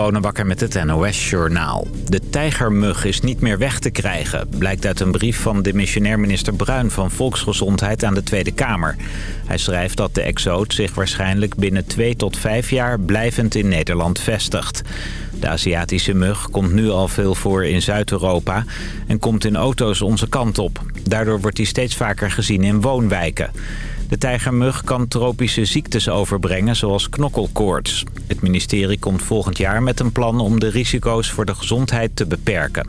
Bonenbakker met het NOS Journaal. De tijgermug is niet meer weg te krijgen, blijkt uit een brief van de missionair minister Bruin van Volksgezondheid aan de Tweede Kamer. Hij schrijft dat de exoot zich waarschijnlijk binnen 2 tot 5 jaar blijvend in Nederland vestigt. De Aziatische mug komt nu al veel voor in Zuid-Europa en komt in auto's onze kant op. Daardoor wordt hij steeds vaker gezien in woonwijken. De tijgermug kan tropische ziektes overbrengen, zoals knokkelkoorts. Het ministerie komt volgend jaar met een plan om de risico's voor de gezondheid te beperken.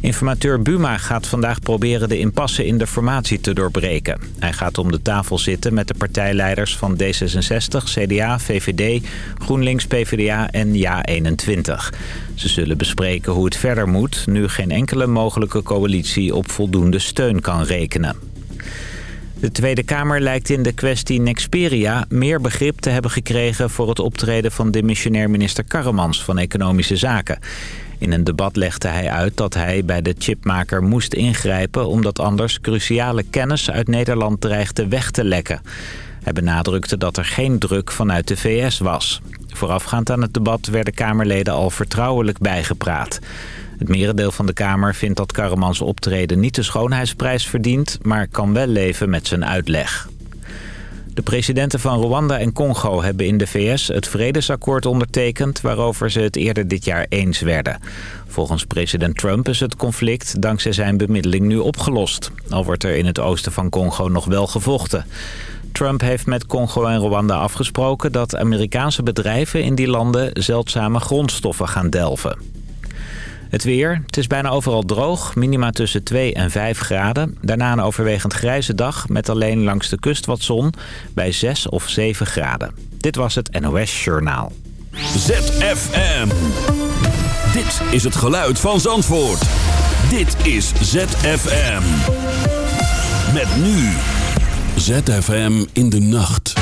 Informateur Buma gaat vandaag proberen de impasse in de formatie te doorbreken. Hij gaat om de tafel zitten met de partijleiders van D66, CDA, VVD, GroenLinks, PvdA en JA21. Ze zullen bespreken hoe het verder moet, nu geen enkele mogelijke coalitie op voldoende steun kan rekenen. De Tweede Kamer lijkt in de kwestie Nexperia meer begrip te hebben gekregen... voor het optreden van demissionair minister Karremans van Economische Zaken. In een debat legde hij uit dat hij bij de chipmaker moest ingrijpen... omdat anders cruciale kennis uit Nederland dreigde weg te lekken. Hij benadrukte dat er geen druk vanuit de VS was. Voorafgaand aan het debat werden Kamerleden al vertrouwelijk bijgepraat. Het merendeel van de Kamer vindt dat Karremans optreden niet de schoonheidsprijs verdient... maar kan wel leven met zijn uitleg. De presidenten van Rwanda en Congo hebben in de VS het vredesakkoord ondertekend... waarover ze het eerder dit jaar eens werden. Volgens president Trump is het conflict dankzij zijn bemiddeling nu opgelost. Al wordt er in het oosten van Congo nog wel gevochten. Trump heeft met Congo en Rwanda afgesproken dat Amerikaanse bedrijven in die landen zeldzame grondstoffen gaan delven. Het weer. Het is bijna overal droog. Minima tussen 2 en 5 graden. Daarna een overwegend grijze dag met alleen langs de kust wat zon bij 6 of 7 graden. Dit was het NOS Journaal. ZFM. Dit is het geluid van Zandvoort. Dit is ZFM. Met nu. ZFM in de nacht.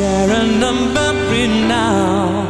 share a number now.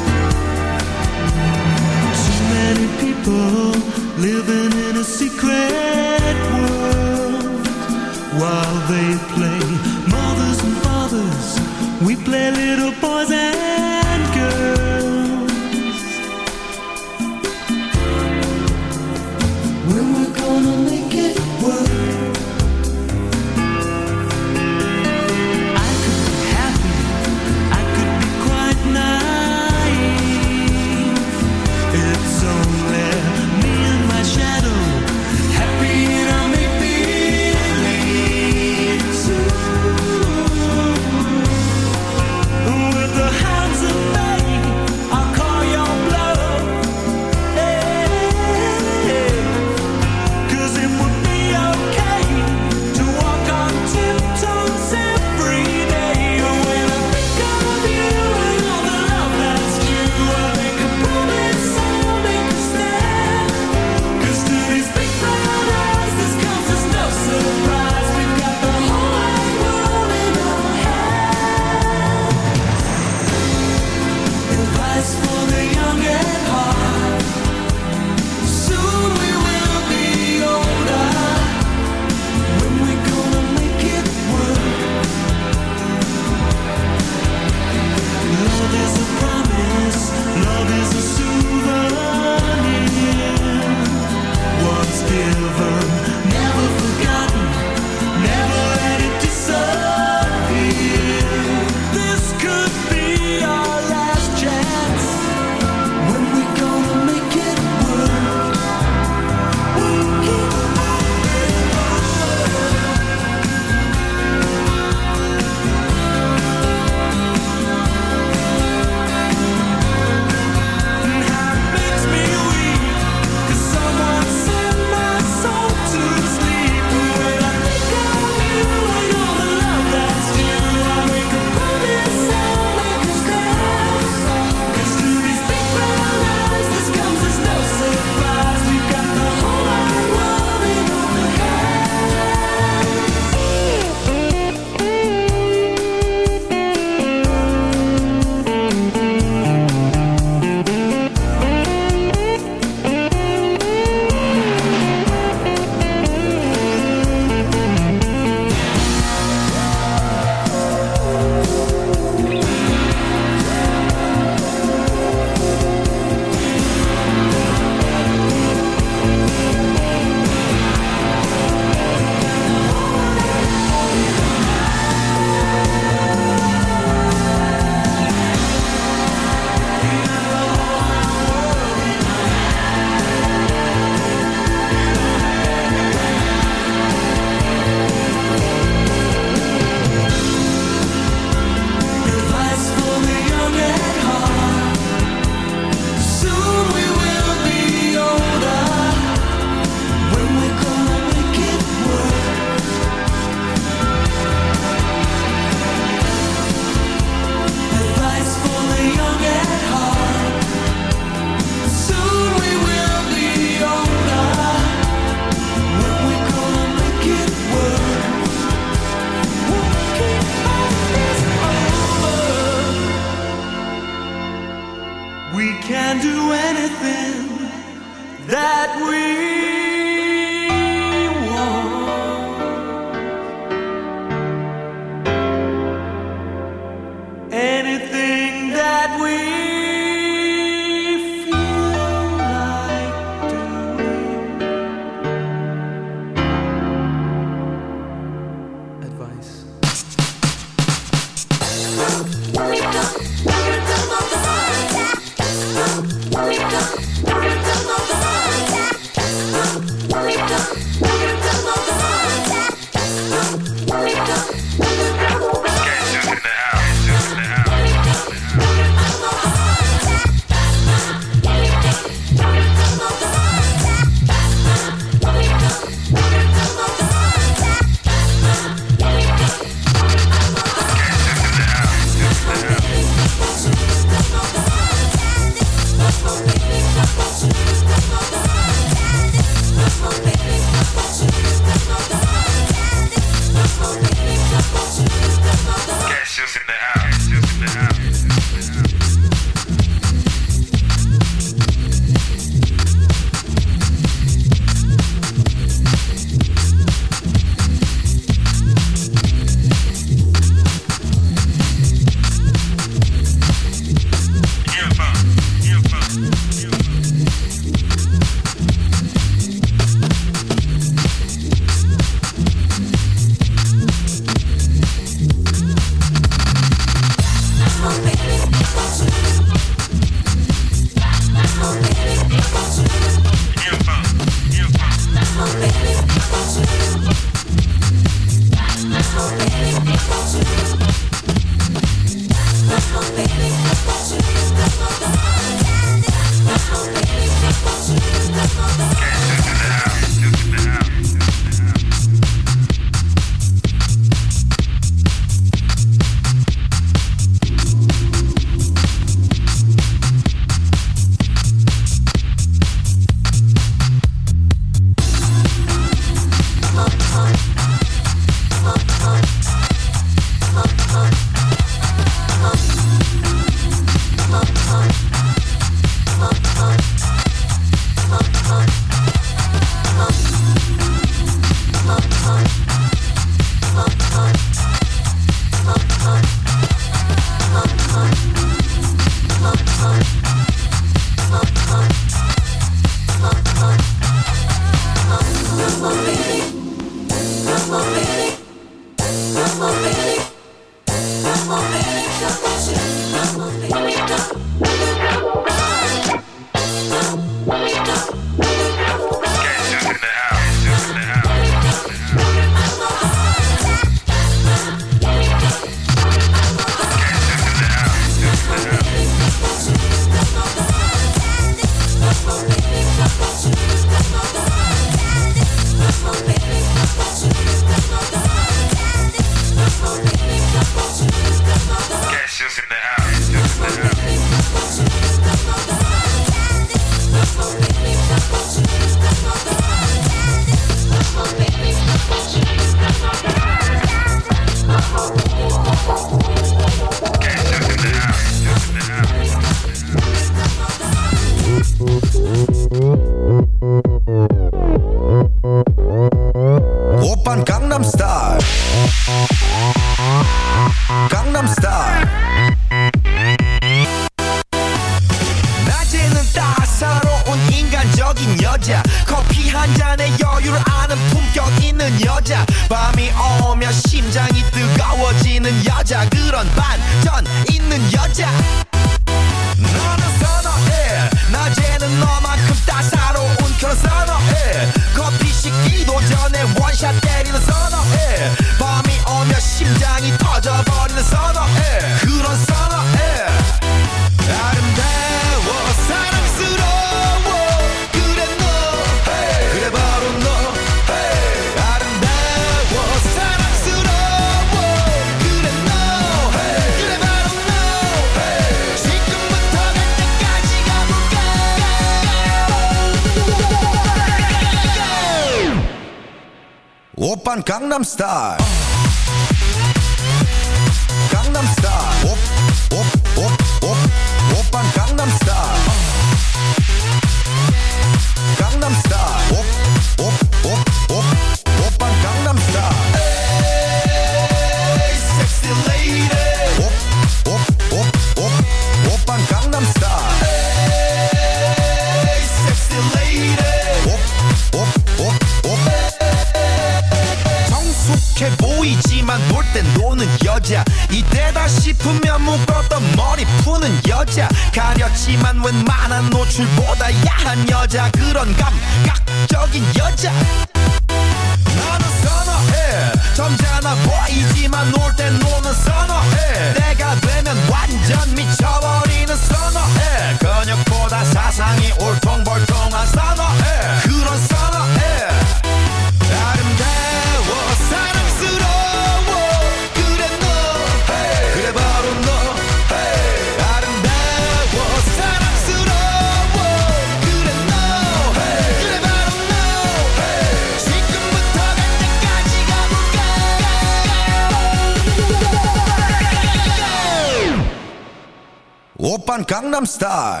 I'm star.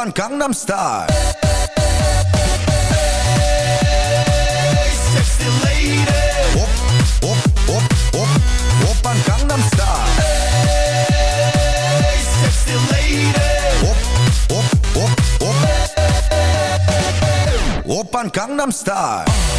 van Gangnam Style. Op aan Gangnam Style.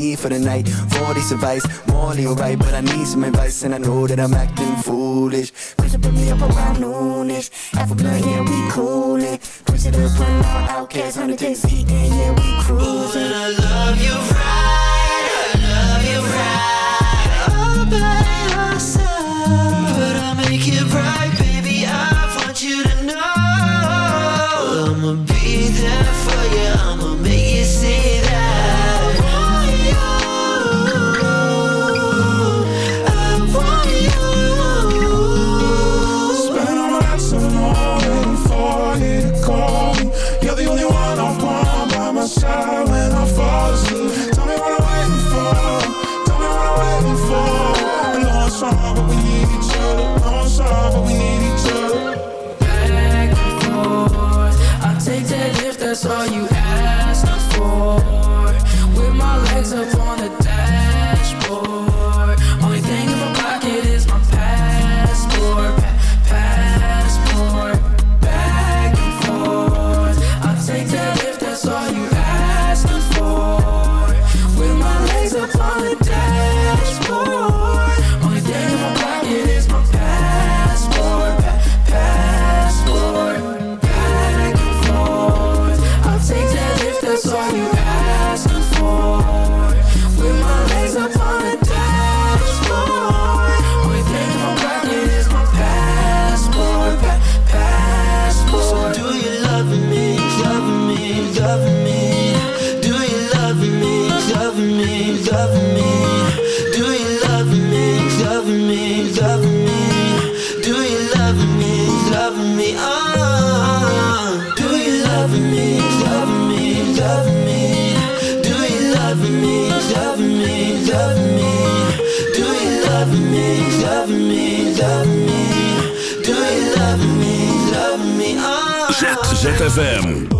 leave for the night. this advice, morally alright, but I need some advice, and I know that I'm acting foolish. Push put me up around noonish. Half a blunt, yeah, we coolin'. it up, run out, outcasts, 100 days, yeah, we cruising. Ooh, and I love you right Ah. ZFM.